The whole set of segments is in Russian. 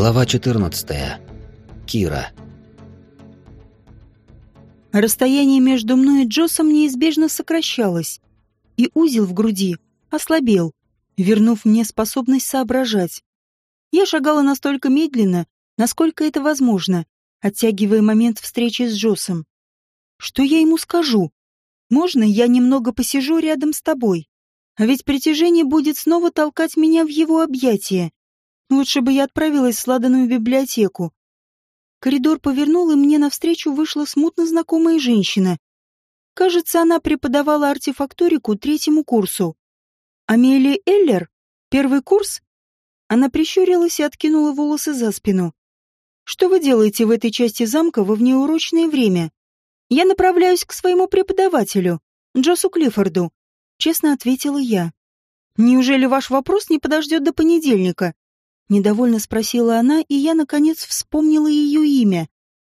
Глава 14. Кира. Расстояние между мной и Джоссом неизбежно сокращалось, и узел в груди ослабел, вернув мне способность соображать. Я шагала настолько медленно, насколько это возможно, оттягивая момент встречи с Джоссом. Что я ему скажу? Можно я немного посижу рядом с тобой? А ведь притяжение будет снова толкать меня в его объятия. Лучше бы я отправилась в сладаную библиотеку. Коридор повернул, и мне навстречу вышла смутно знакомая женщина. Кажется, она преподавала артефакторику третьему курсу. Амелия Эллер? Первый курс? Она прищурилась и откинула волосы за спину. «Что вы делаете в этой части замка во внеурочное время?» «Я направляюсь к своему преподавателю, Джосу Клиффорду», — честно ответила я. «Неужели ваш вопрос не подождет до понедельника?» Недовольно спросила она, и я, наконец, вспомнила ее имя.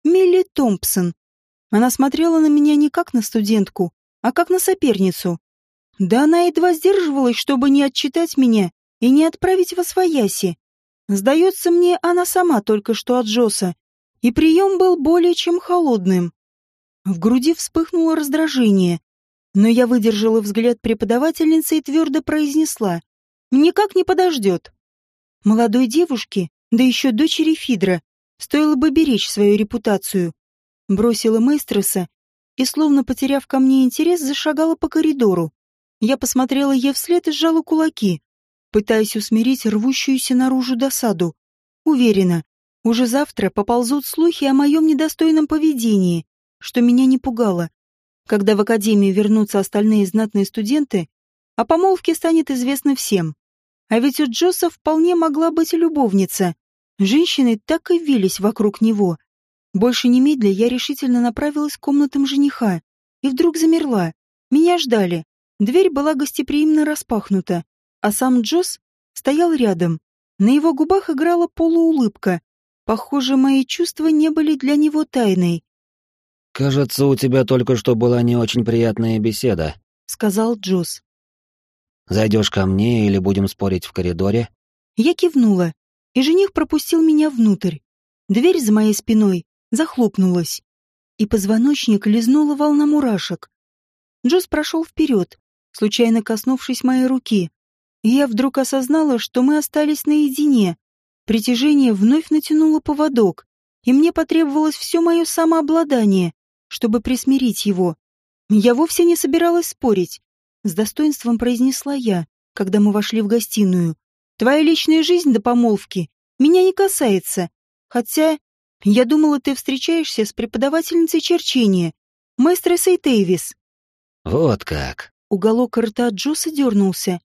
Милли Томпсон. Она смотрела на меня не как на студентку, а как на соперницу. Да она едва сдерживалась, чтобы не отчитать меня и не отправить во свояси. Сдается мне, она сама только что от Джоса, и прием был более чем холодным. В груди вспыхнуло раздражение, но я выдержала взгляд преподавательницы и твердо произнесла. «Никак не подождет». Молодой девушке, да еще дочери Фидра, стоило бы беречь свою репутацию. Бросила Мейстреса и, словно потеряв ко мне интерес, зашагала по коридору. Я посмотрела ей вслед и сжала кулаки, пытаясь усмирить рвущуюся наружу досаду. Уверена, уже завтра поползут слухи о моем недостойном поведении, что меня не пугало. Когда в академию вернутся остальные знатные студенты, о помолвке станет известно всем. А ведь у Джосса вполне могла быть любовница. Женщины так и вились вокруг него. Больше немедля я решительно направилась к комнатам жениха. И вдруг замерла. Меня ждали. Дверь была гостеприимно распахнута. А сам Джосс стоял рядом. На его губах играла полуулыбка. Похоже, мои чувства не были для него тайной. «Кажется, у тебя только что была не очень приятная беседа», — сказал Джосс. Зайдешь ко мне или будем спорить в коридоре?» Я кивнула, и жених пропустил меня внутрь. Дверь за моей спиной захлопнулась, и позвоночник лизнула волна мурашек. Джос прошел вперед, случайно коснувшись моей руки, и я вдруг осознала, что мы остались наедине. Притяжение вновь натянуло поводок, и мне потребовалось все мое самообладание, чтобы присмирить его. Я вовсе не собиралась спорить, с достоинством произнесла я, когда мы вошли в гостиную. Твоя личная жизнь до помолвки меня не касается. Хотя я думала, ты встречаешься с преподавательницей черчения, мэстресой Тейвис. Вот как. Уголок рта Джоса дернулся.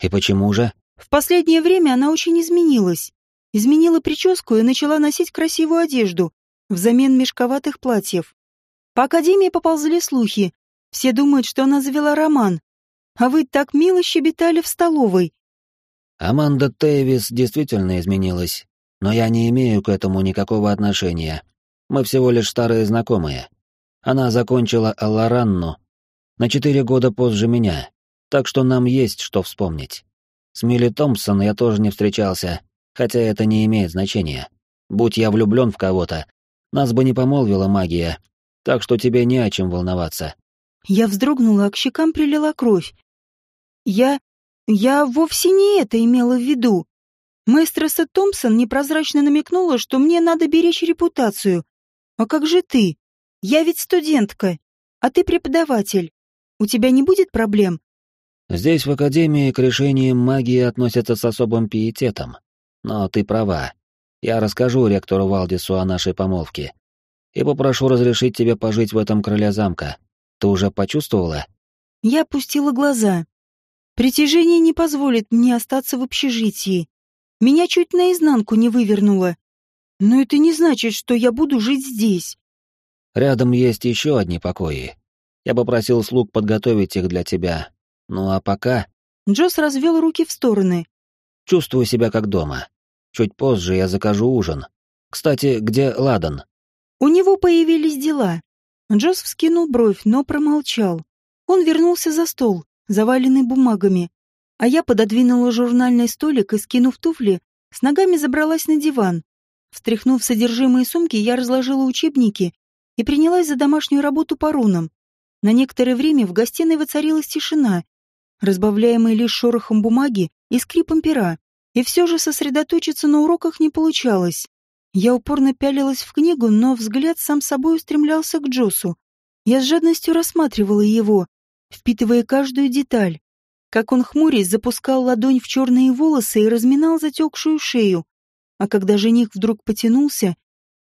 И почему же? В последнее время она очень изменилась. Изменила прическу и начала носить красивую одежду взамен мешковатых платьев. По академии поползли слухи. Все думают, что она завела роман, а вы так мило щебетали в столовой. Аманда Тейвис действительно изменилась, но я не имею к этому никакого отношения. Мы всего лишь старые знакомые. Она закончила Алларанну на четыре года позже меня, так что нам есть что вспомнить. С Милли Томпсон я тоже не встречался, хотя это не имеет значения. Будь я влюблен в кого-то, нас бы не помолвила магия, так что тебе не о чем волноваться. Я вздрогнула, а к щекам прилила кровь. Я... я вовсе не это имела в виду. Мэстреса Томпсон непрозрачно намекнула, что мне надо беречь репутацию. А как же ты? Я ведь студентка, а ты преподаватель. У тебя не будет проблем? Здесь в Академии к решениям магии относятся с особым пиететом. Но ты права. Я расскажу ректору Валдису о нашей помолвке. И попрошу разрешить тебе пожить в этом крыле замка. Ты уже почувствовала? Я опустила глаза. Притяжение не позволит мне остаться в общежитии. Меня чуть наизнанку не вывернуло. Но это не значит, что я буду жить здесь. Рядом есть еще одни покои. Я попросил слуг подготовить их для тебя. Ну а пока... Джосс развел руки в стороны. Чувствую себя как дома. Чуть позже я закажу ужин. Кстати, где Ладан? У него появились дела. Джосс вскинул бровь, но промолчал. Он вернулся за стол, заваленный бумагами, а я пододвинула журнальный столик и, скинув туфли, с ногами забралась на диван, Встряхнув содержимое сумки, я разложила учебники и принялась за домашнюю работу по рунам. На некоторое время в гостиной воцарилась тишина, разбавляемая лишь шорохом бумаги и скрипом пера, и все же сосредоточиться на уроках не получалось. Я упорно пялилась в книгу, но взгляд сам собой устремлялся к Джосу. Я с жадностью рассматривала его, впитывая каждую деталь. Как он хмурясь запускал ладонь в черные волосы и разминал затекшую шею, а когда жених вдруг потянулся,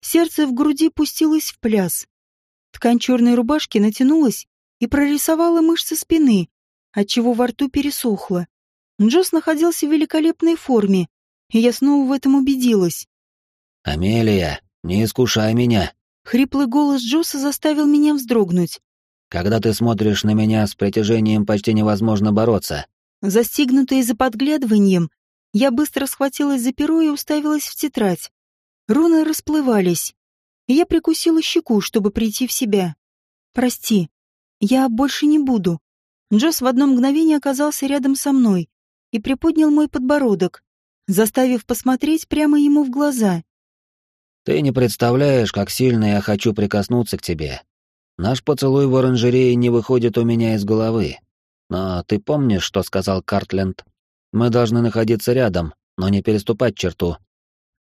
сердце в груди пустилось в пляс. Ткань черной рубашки натянулась и прорисовала мышцы спины, отчего во рту пересохло. Джос находился в великолепной форме, и я снова в этом убедилась. «Амелия, не искушай меня!» Хриплый голос Джоса заставил меня вздрогнуть. «Когда ты смотришь на меня с притяжением, почти невозможно бороться». Застигнутая за подглядыванием, я быстро схватилась за перо и уставилась в тетрадь. Руны расплывались. Я прикусила щеку, чтобы прийти в себя. «Прости, я больше не буду». Джос в одно мгновение оказался рядом со мной и приподнял мой подбородок, заставив посмотреть прямо ему в глаза. «Ты не представляешь, как сильно я хочу прикоснуться к тебе. Наш поцелуй в оранжерее не выходит у меня из головы. Но ты помнишь, что сказал Картленд?» Мы должны находиться рядом, но не переступать черту.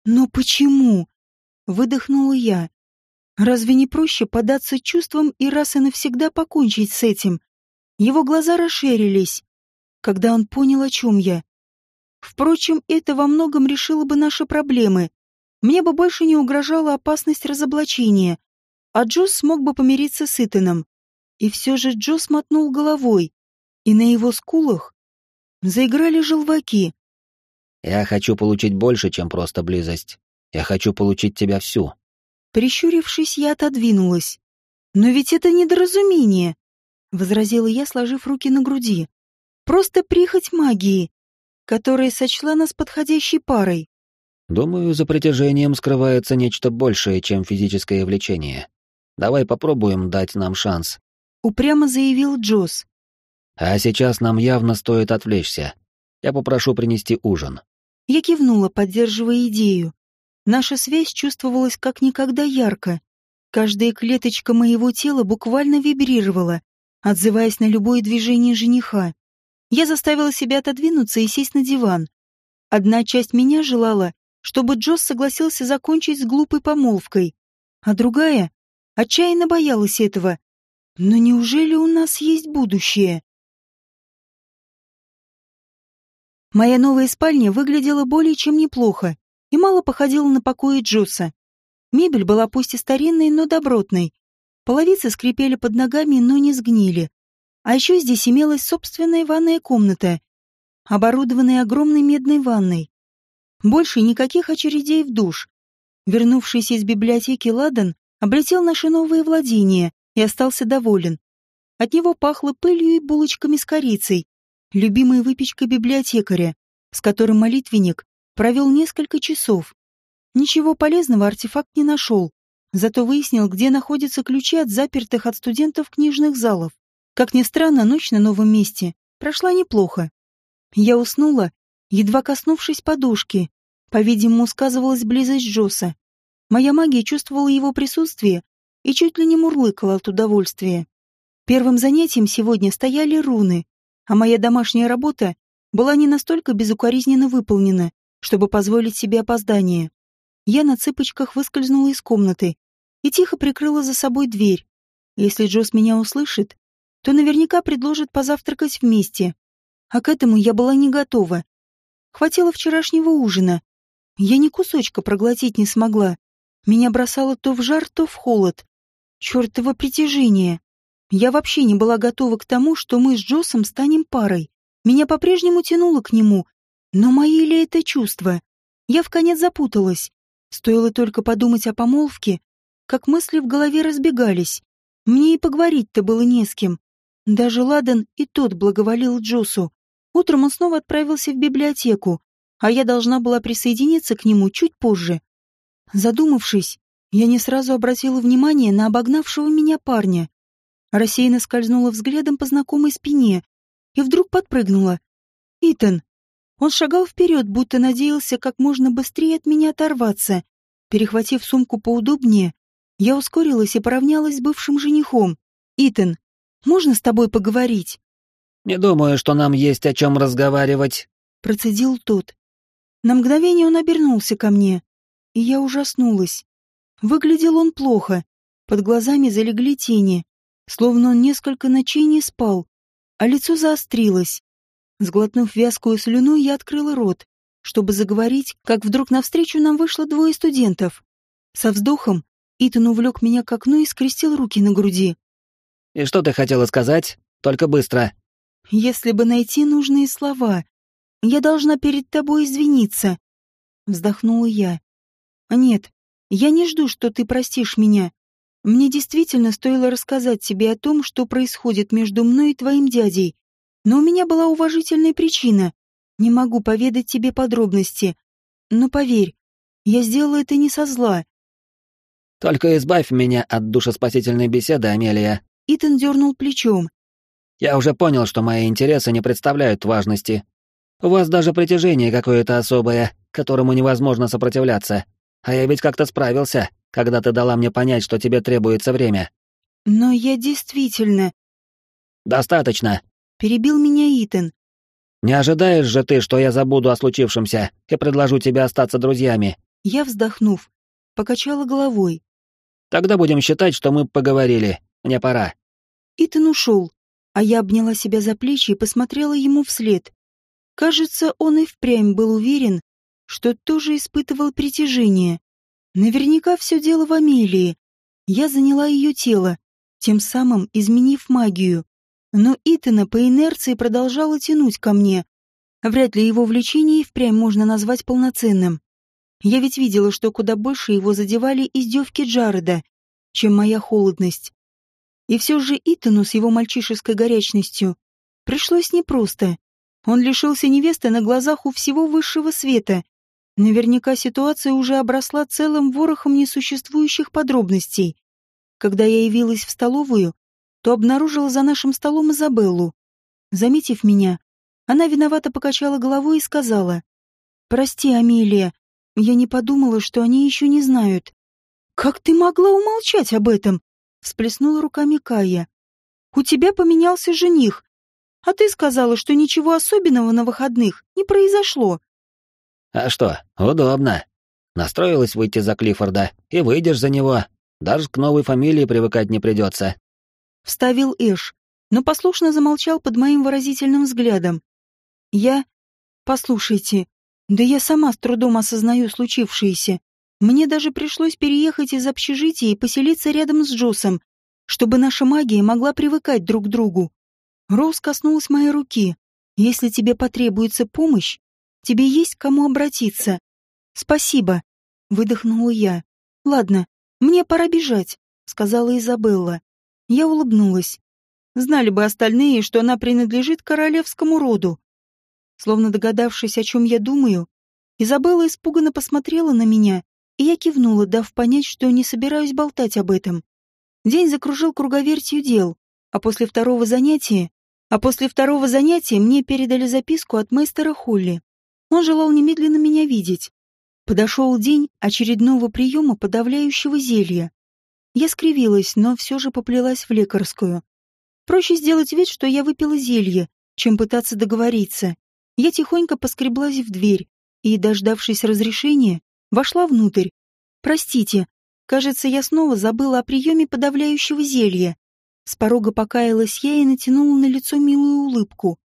Но почему? Выдохнула я. Разве не проще податься чувствам и раз и навсегда покончить с этим? Его глаза расширились, когда он понял, о чем я. Впрочем, это во многом решило бы наши проблемы. Мне бы больше не угрожала опасность разоблачения, а Джос смог бы помириться с Итаном. И все же Джос мотнул головой, и на его скулах Заиграли желваки. Я хочу получить больше, чем просто близость. Я хочу получить тебя всю. Прищурившись, я отодвинулась. Но ведь это недоразумение, возразила я, сложив руки на груди. Просто прихоть магии, которая сочла нас подходящей парой. Думаю, за притяжением скрывается нечто большее, чем физическое влечение. Давай попробуем дать нам шанс. Упрямо заявил Джосс. А сейчас нам явно стоит отвлечься. Я попрошу принести ужин. Я кивнула, поддерживая идею. Наша связь чувствовалась как никогда ярко. Каждая клеточка моего тела буквально вибрировала, отзываясь на любое движение жениха. Я заставила себя отодвинуться и сесть на диван. Одна часть меня желала, чтобы Джосс согласился закончить с глупой помолвкой, а другая отчаянно боялась этого. Но неужели у нас есть будущее? Моя новая спальня выглядела более чем неплохо и мало походила на покои Джоса. Мебель была пусть и старинной, но добротной. Половицы скрипели под ногами, но не сгнили. А еще здесь имелась собственная ванная комната, оборудованная огромной медной ванной. Больше никаких очередей в душ. Вернувшийся из библиотеки Ладан облетел наши новые владения и остался доволен. От него пахло пылью и булочками с корицей, любимая выпечка библиотекаря, с которым молитвенник провел несколько часов. Ничего полезного артефакт не нашел, зато выяснил, где находятся ключи от запертых от студентов книжных залов. Как ни странно, ночь на новом месте прошла неплохо. Я уснула, едва коснувшись подушки. По-видимому, сказывалась близость Джоса. Моя магия чувствовала его присутствие и чуть ли не мурлыкала от удовольствия. Первым занятием сегодня стояли руны, а моя домашняя работа была не настолько безукоризненно выполнена, чтобы позволить себе опоздание. Я на цыпочках выскользнула из комнаты и тихо прикрыла за собой дверь. Если Джос меня услышит, то наверняка предложит позавтракать вместе. А к этому я была не готова. Хватило вчерашнего ужина. Я ни кусочка проглотить не смогла. Меня бросало то в жар, то в холод. Чёртово притяжение. Я вообще не была готова к тому, что мы с Джосом станем парой. Меня по-прежнему тянуло к нему. Но мои ли это чувства? Я в конец запуталась. Стоило только подумать о помолвке, как мысли в голове разбегались. Мне и поговорить-то было не с кем. Даже Ладан и тот благоволил Джосу. Утром он снова отправился в библиотеку, а я должна была присоединиться к нему чуть позже. Задумавшись, я не сразу обратила внимание на обогнавшего меня парня. Рассеянно скользнула взглядом по знакомой спине и вдруг подпрыгнула. «Итан!» Он шагал вперед, будто надеялся как можно быстрее от меня оторваться. Перехватив сумку поудобнее, я ускорилась и поравнялась с бывшим женихом. «Итан, можно с тобой поговорить?» «Не думаю, что нам есть о чем разговаривать», — процедил тот. На мгновение он обернулся ко мне, и я ужаснулась. Выглядел он плохо, под глазами залегли тени, словно он несколько ночей не спал, а лицо заострилось. Сглотнув вязкую слюну, я открыла рот, чтобы заговорить, как вдруг навстречу нам вышло двое студентов. Со вздохом Итан увлек меня к окну и скрестил руки на груди. «И что ты хотела сказать? Только быстро». «Если бы найти нужные слова, я должна перед тобой извиниться», — вздохнула я. «Нет, я не жду, что ты простишь меня. Мне действительно стоило рассказать тебе о том, что происходит между мной и твоим дядей, но у меня была уважительная причина. Не могу поведать тебе подробности. Но поверь, я сделала это не со зла. Только избавь меня от душеспасительной беседы, Амелия. Итан дернул плечом. Я уже понял, что мои интересы не представляют важности. У вас даже притяжение какое-то особое, которому невозможно сопротивляться. А я ведь как-то справился, когда ты дала мне понять, что тебе требуется время. Но я действительно... Достаточно. Перебил меня Итан. Не ожидаешь же ты, что я забуду о случившемся и предложу тебе остаться друзьями? Я, вздохнув, покачала головой. Тогда будем считать, что мы поговорили. Мне пора. Итан ушел, а я обняла себя за плечи и посмотрела ему вслед. Кажется, он и впрямь был уверен, что тоже испытывал притяжение. Наверняка все дело в Амелии. Я заняла ее тело, тем самым изменив магию. Но Итана по инерции продолжала тянуть ко мне. Вряд ли его влечение и впрямь можно назвать полноценным. Я ведь видела, что куда больше его задевали издевки Джареда, чем моя холодность. И все же Итану с его мальчишеской горячностью пришлось непросто. Он лишился невесты на глазах у всего высшего света, Наверняка ситуация уже обросла целым ворохом несуществующих подробностей. Когда я явилась в столовую, то обнаружила за нашим столом Изабеллу. Заметив меня, она виновато покачала головой и сказала, «Прости, Амелия, я не подумала, что они еще не знают». «Как ты могла умолчать об этом?» — всплеснула руками Кая. «У тебя поменялся жених, а ты сказала, что ничего особенного на выходных не произошло». А что, удобно. Настроилась выйти за Клиффорда, и выйдешь за него. Даже к новой фамилии привыкать не придется. Вставил Эш, но послушно замолчал под моим выразительным взглядом. Я... Послушайте, да я сама с трудом осознаю случившееся. Мне даже пришлось переехать из общежития и поселиться рядом с Джосом, чтобы наша магия могла привыкать друг к другу. Роуз коснулась моей руки. Если тебе потребуется помощь, Тебе есть к кому обратиться. Спасибо, выдохнула я. Ладно, мне пора бежать, сказала Изабелла. Я улыбнулась. Знали бы остальные, что она принадлежит королевскому роду. Словно догадавшись, о чем я думаю, Изабелла испуганно посмотрела на меня, и я кивнула, дав понять, что не собираюсь болтать об этом. День закружил круговертью дел, а после второго занятия, а после второго занятия мне передали записку от мастера Холли. Он желал немедленно меня видеть. Подошел день очередного приема подавляющего зелья. Я скривилась, но все же поплелась в лекарскую. Проще сделать вид, что я выпила зелье, чем пытаться договориться. Я тихонько поскреблась в дверь и, дождавшись разрешения, вошла внутрь. «Простите, кажется, я снова забыла о приеме подавляющего зелья». С порога покаялась я и натянула на лицо милую улыбку.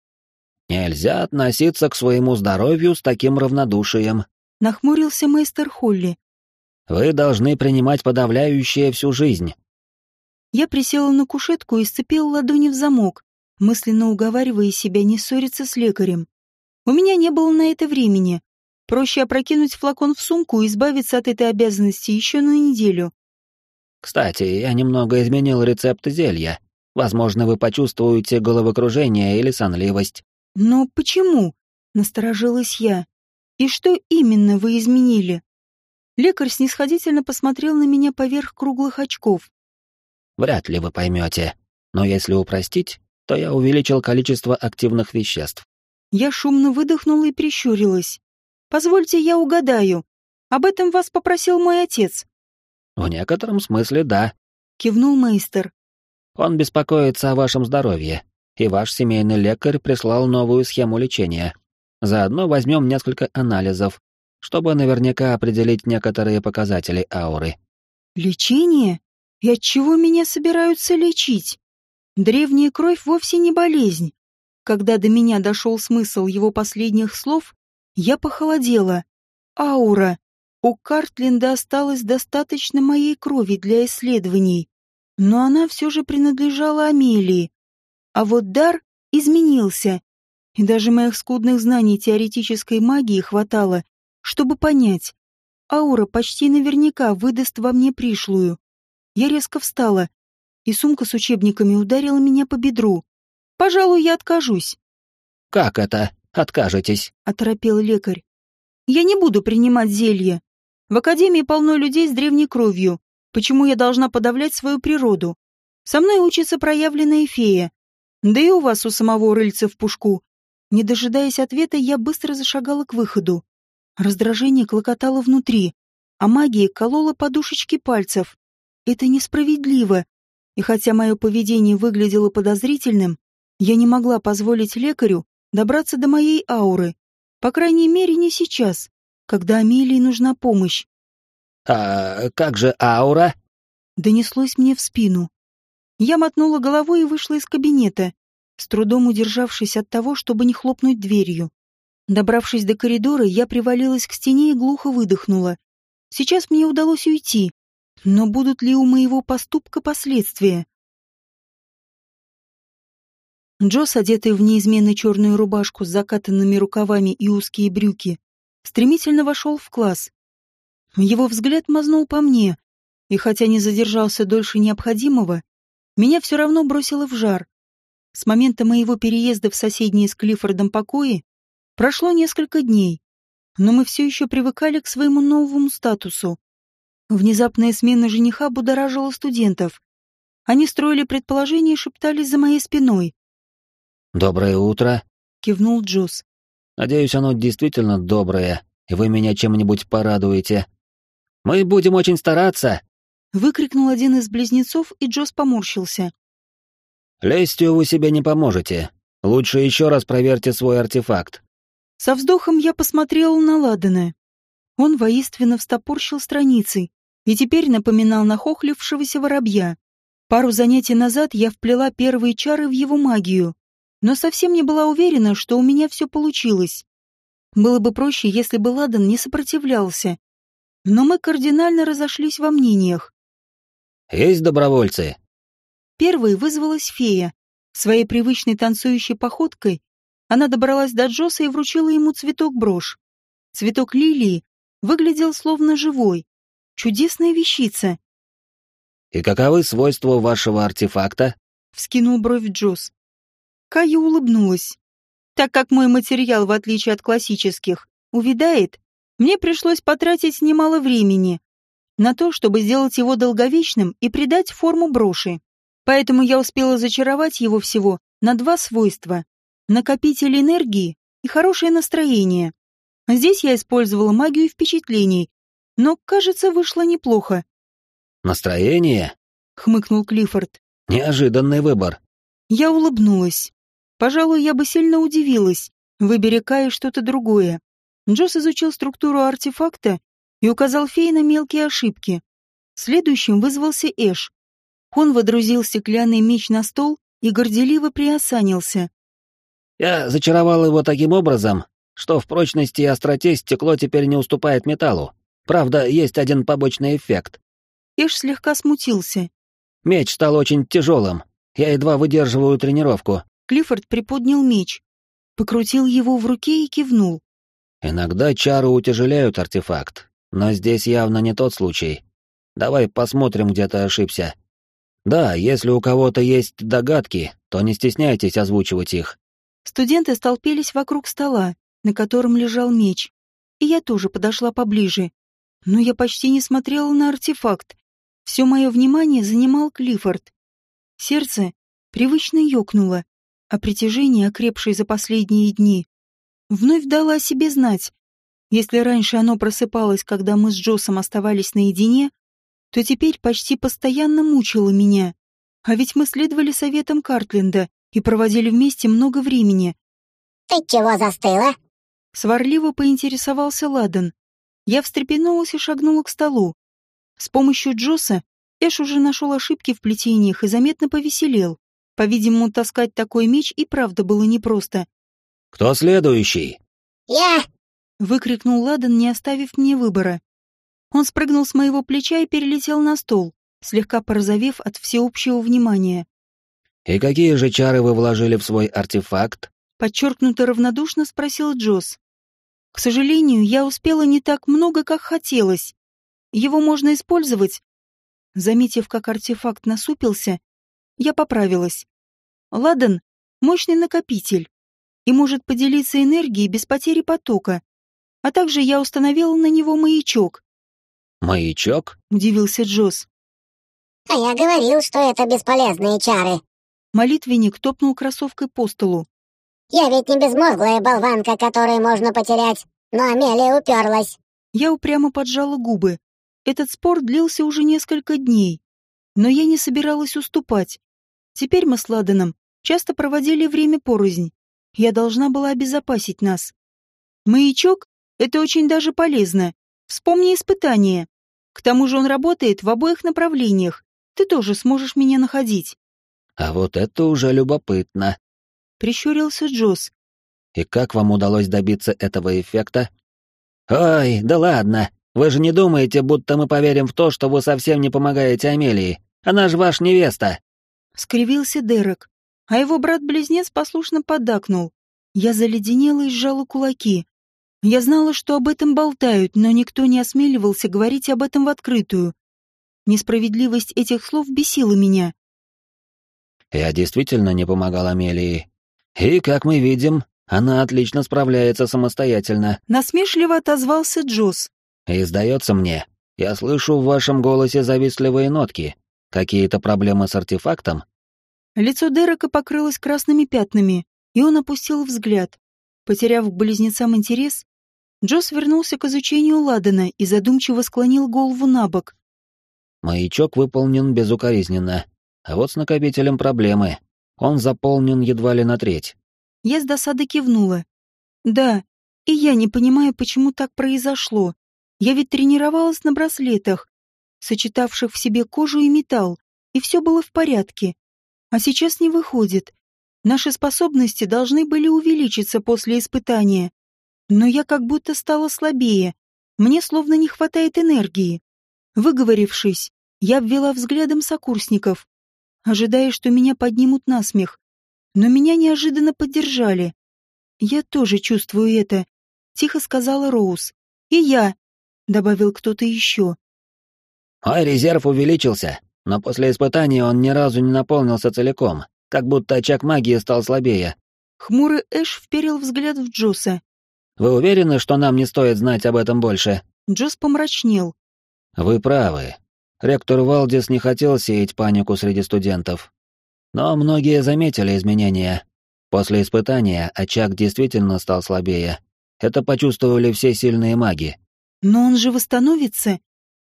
Нельзя относиться к своему здоровью с таким равнодушием. Нахмурился мастер Холли. Вы должны принимать подавляющее всю жизнь. Я присела на кушетку и сцепила ладони в замок, мысленно уговаривая себя не ссориться с лекарем. У меня не было на это времени. Проще опрокинуть флакон в сумку и избавиться от этой обязанности еще на неделю. Кстати, я немного изменил рецепт зелья. Возможно, вы почувствуете головокружение или сонливость. «Но почему?» — насторожилась я. «И что именно вы изменили?» Лекарь снисходительно посмотрел на меня поверх круглых очков. «Вряд ли вы поймете, но если упростить, то я увеличил количество активных веществ». Я шумно выдохнула и прищурилась. «Позвольте, я угадаю. Об этом вас попросил мой отец. В некотором смысле да, кивнул мейстер. Он беспокоится о вашем здоровье, и ваш семейный лекарь прислал новую схему лечения. Заодно возьмем несколько анализов, чтобы наверняка определить некоторые показатели ауры. Лечение? И от чего меня собираются лечить? Древняя кровь вовсе не болезнь. Когда до меня дошел смысл его последних слов, я похолодела. Аура. У Картленда осталось достаточно моей крови для исследований, но она все же принадлежала Амелии. А вот дар изменился, и даже моих скудных знаний теоретической магии хватало, чтобы понять. Аура почти наверняка выдаст во мне пришлую. Я резко встала, и сумка с учебниками ударила меня по бедру. «Пожалуй, я откажусь». «Как это? Откажетесь?» — оторопел лекарь. «Я не буду принимать зелье. В академии полно людей с древней кровью. Почему я должна подавлять свою природу? Со мной учится проявленная фея. Да и у вас у самого рыльца в пушку. Не дожидаясь ответа, я быстро зашагала к выходу. Раздражение клокотало внутри, а магия колола подушечки пальцев. Это несправедливо. И хотя мое поведение выглядело подозрительным, я не могла позволить лекарю добраться до моей ауры. По крайней мере, не сейчас когда Амелии нужна помощь. «А как же аура?» Донеслось мне в спину. Я мотнула головой и вышла из кабинета, с трудом удержавшись от того, чтобы не хлопнуть дверью. Добравшись до коридора, я привалилась к стене и глухо выдохнула. Сейчас мне удалось уйти, но будут ли у моего поступка последствия? Джос, одетый в неизменно черную рубашку с закатанными рукавами и узкие брюки, стремительно вошел в класс. Его взгляд мазнул по мне, и хотя не задержался дольше необходимого, меня все равно бросило в жар. С момента моего переезда в соседние с Клиффордом покои прошло несколько дней, но мы все еще привыкали к своему новому статусу. Внезапная смена жениха будоражила студентов. Они строили предположения и шептались за моей спиной. «Доброе утро», — кивнул Джосс. Надеюсь, оно действительно доброе, и вы меня чем-нибудь порадуете. Мы будем очень стараться!» Выкрикнул один из близнецов, и Джос поморщился. «Лестью вы себе не поможете. Лучше еще раз проверьте свой артефакт». Со вздохом я посмотрел на Ладана. Он воинственно встопорщил страницы и теперь напоминал нахохлившегося воробья. Пару занятий назад я вплела первые чары в его магию, но совсем не была уверена, что у меня все получилось. Было бы проще, если бы Ладан не сопротивлялся. Но мы кардинально разошлись во мнениях. «Есть добровольцы?» Первой вызвалась фея. Своей привычной танцующей походкой она добралась до Джоса и вручила ему цветок-брошь. Цветок лилии выглядел словно живой. Чудесная вещица. «И каковы свойства вашего артефакта?» — вскинул бровь Джос. Кая улыбнулась. Так как мой материал, в отличие от классических, увядает, мне пришлось потратить немало времени на то, чтобы сделать его долговечным и придать форму броши. Поэтому я успела зачаровать его всего на два свойства — накопитель энергии и хорошее настроение. Здесь я использовала магию впечатлений, но, кажется, вышло неплохо. «Настроение?» — хмыкнул Клиффорд. «Неожиданный выбор». Я улыбнулась. Пожалуй, я бы сильно удивилась, выбери Кае что-то другое. Джос изучил структуру артефакта и указал фее на мелкие ошибки. Следующим вызвался Эш. Он водрузил стеклянный меч на стол и горделиво приосанился. «Я зачаровал его таким образом, что в прочности и остроте стекло теперь не уступает металлу. Правда, есть один побочный эффект». Эш слегка смутился. «Меч стал очень тяжелым. Я едва выдерживаю тренировку. Клиффорд приподнял меч, покрутил его в руке и кивнул. «Иногда чары утяжеляют артефакт, но здесь явно не тот случай. Давай посмотрим, где ты ошибся. Да, если у кого-то есть догадки, то не стесняйтесь озвучивать их». Студенты столпились вокруг стола, на котором лежал меч, и я тоже подошла поближе. Но я почти не смотрела на артефакт. Все мое внимание занимал Клиффорд. Сердце привычно ёкнуло а притяжение, окрепшее за последние дни, вновь дало о себе знать. Если раньше оно просыпалось, когда мы с Джосом оставались наедине, то теперь почти постоянно мучило меня. А ведь мы следовали советам Картленда и проводили вместе много времени. «Ты чего застыла?» Сварливо поинтересовался Ладан. Я встрепенулась и шагнула к столу. С помощью Джоса Эш уже нашел ошибки в плетениях и заметно повеселел. По-видимому, таскать такой меч и правда было непросто. «Кто следующий?» «Я!» — выкрикнул Ладан, не оставив мне выбора. Он спрыгнул с моего плеча и перелетел на стол, слегка порозовев от всеобщего внимания. «И какие же чары вы вложили в свой артефакт?» Подчеркнуто равнодушно спросил Джосс. «К сожалению, я успела не так много, как хотелось. Его можно использовать». Заметив, как артефакт насупился, я поправилась. Ладан — мощный накопитель и может поделиться энергией без потери потока. А также я установила на него маячок. «Маячок?» — удивился Джосс. «А я говорил, что это бесполезные чары. Молитвенник топнул кроссовкой по столу. Я ведь не безмозглая болванка, которую можно потерять, но Амелия уперлась». Я упрямо поджала губы. Этот спор длился уже несколько дней. Но я не собиралась уступать. Теперь мы с Ладаном часто проводили время порознь. Я должна была обезопасить нас. Маячок — это очень даже полезно. Вспомни испытание. К тому же он работает в обоих направлениях. Ты тоже сможешь меня находить. А вот это уже любопытно. Прищурился Джосс. И как вам удалось добиться этого эффекта? Ой, да ладно. Вы же не думаете, будто мы поверим в то, что вы совсем не помогаете Амелии. Она же ваш невеста. Скривился Дерек, а его брат-близнец послушно поддакнул. Я заледенела и сжала кулаки. Я знала, что об этом болтают, но никто не осмеливался говорить об этом в открытую. Несправедливость этих слов бесила меня. Я действительно не помогал Амелии. И, как мы видим, она отлично справляется самостоятельно. Насмешливо отозвался Джосс. И сдается мне, я слышу в вашем голосе завистливые нотки. Какие-то проблемы с артефактом? Лицо Дерека покрылось красными пятнами, и он опустил взгляд. Потеряв к близнецам интерес, Джосс вернулся к изучению Ладана и задумчиво склонил голову на бок. Маячок выполнен безукоризненно, а вот с накопителем проблемы. Он заполнен едва ли на треть. Я с досадой кивнула. Да, и я не понимаю, почему так произошло. Я ведь тренировалась на браслетах, сочетавших в себе кожу и металл, и все было в порядке. А сейчас не выходит. Наши способности должны были увеличиться после испытания. Но я как будто стала слабее. Мне словно не хватает энергии. Выговорившись, я обвела взглядом сокурсников, ожидая, что меня поднимут на смех. Но меня неожиданно поддержали. «Я тоже чувствую это», — тихо сказала Роуз. «И я», — добавил кто-то еще. Мой резерв увеличился, но после испытания он ни разу не наполнился целиком, как будто очаг магии стал слабее. Хмурый Эш вперил взгляд в Джоса. «Вы уверены, что нам не стоит знать об этом больше?» Джос помрачнел. «Вы правы. Ректор Валдис не хотел сеять панику среди студентов. Но многие заметили изменения. После испытания очаг действительно стал слабее. Это почувствовали все сильные маги. «Но он же восстановится?»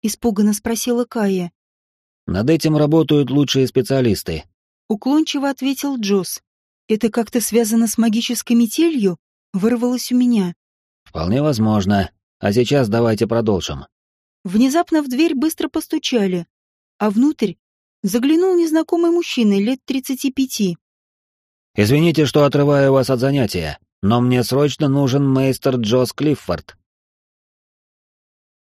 испуганно спросила Кая. Над этим работают лучшие специалисты. Уклончиво ответил Джосс. Это как-то связано с магической метелью? Вырвалось у меня. Вполне возможно. А сейчас давайте продолжим. Внезапно в дверь быстро постучали, а внутрь заглянул незнакомый мужчина лет тридцати пяти. «Извините, что отрываю вас от занятия, но мне срочно нужен мейстер Джосс Клиффорд»,